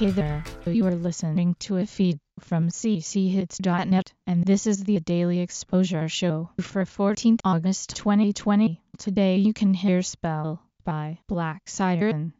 Hey there, you are listening to a feed from cchits.net, and this is the Daily Exposure Show for 14th August 2020. Today you can hear Spell by Black Siren.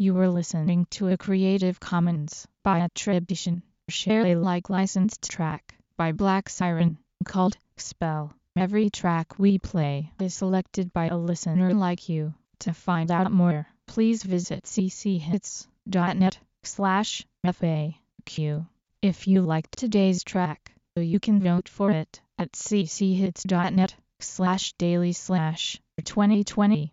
Listening to a Creative Commons by attribution, share Alike licensed track by Black Siren called Spell. Every track we play is selected by a listener like you. To find out more, please visit cchits.net slash FAQ. If you liked today's track, you can vote for it at cchits.net slash daily slash 2020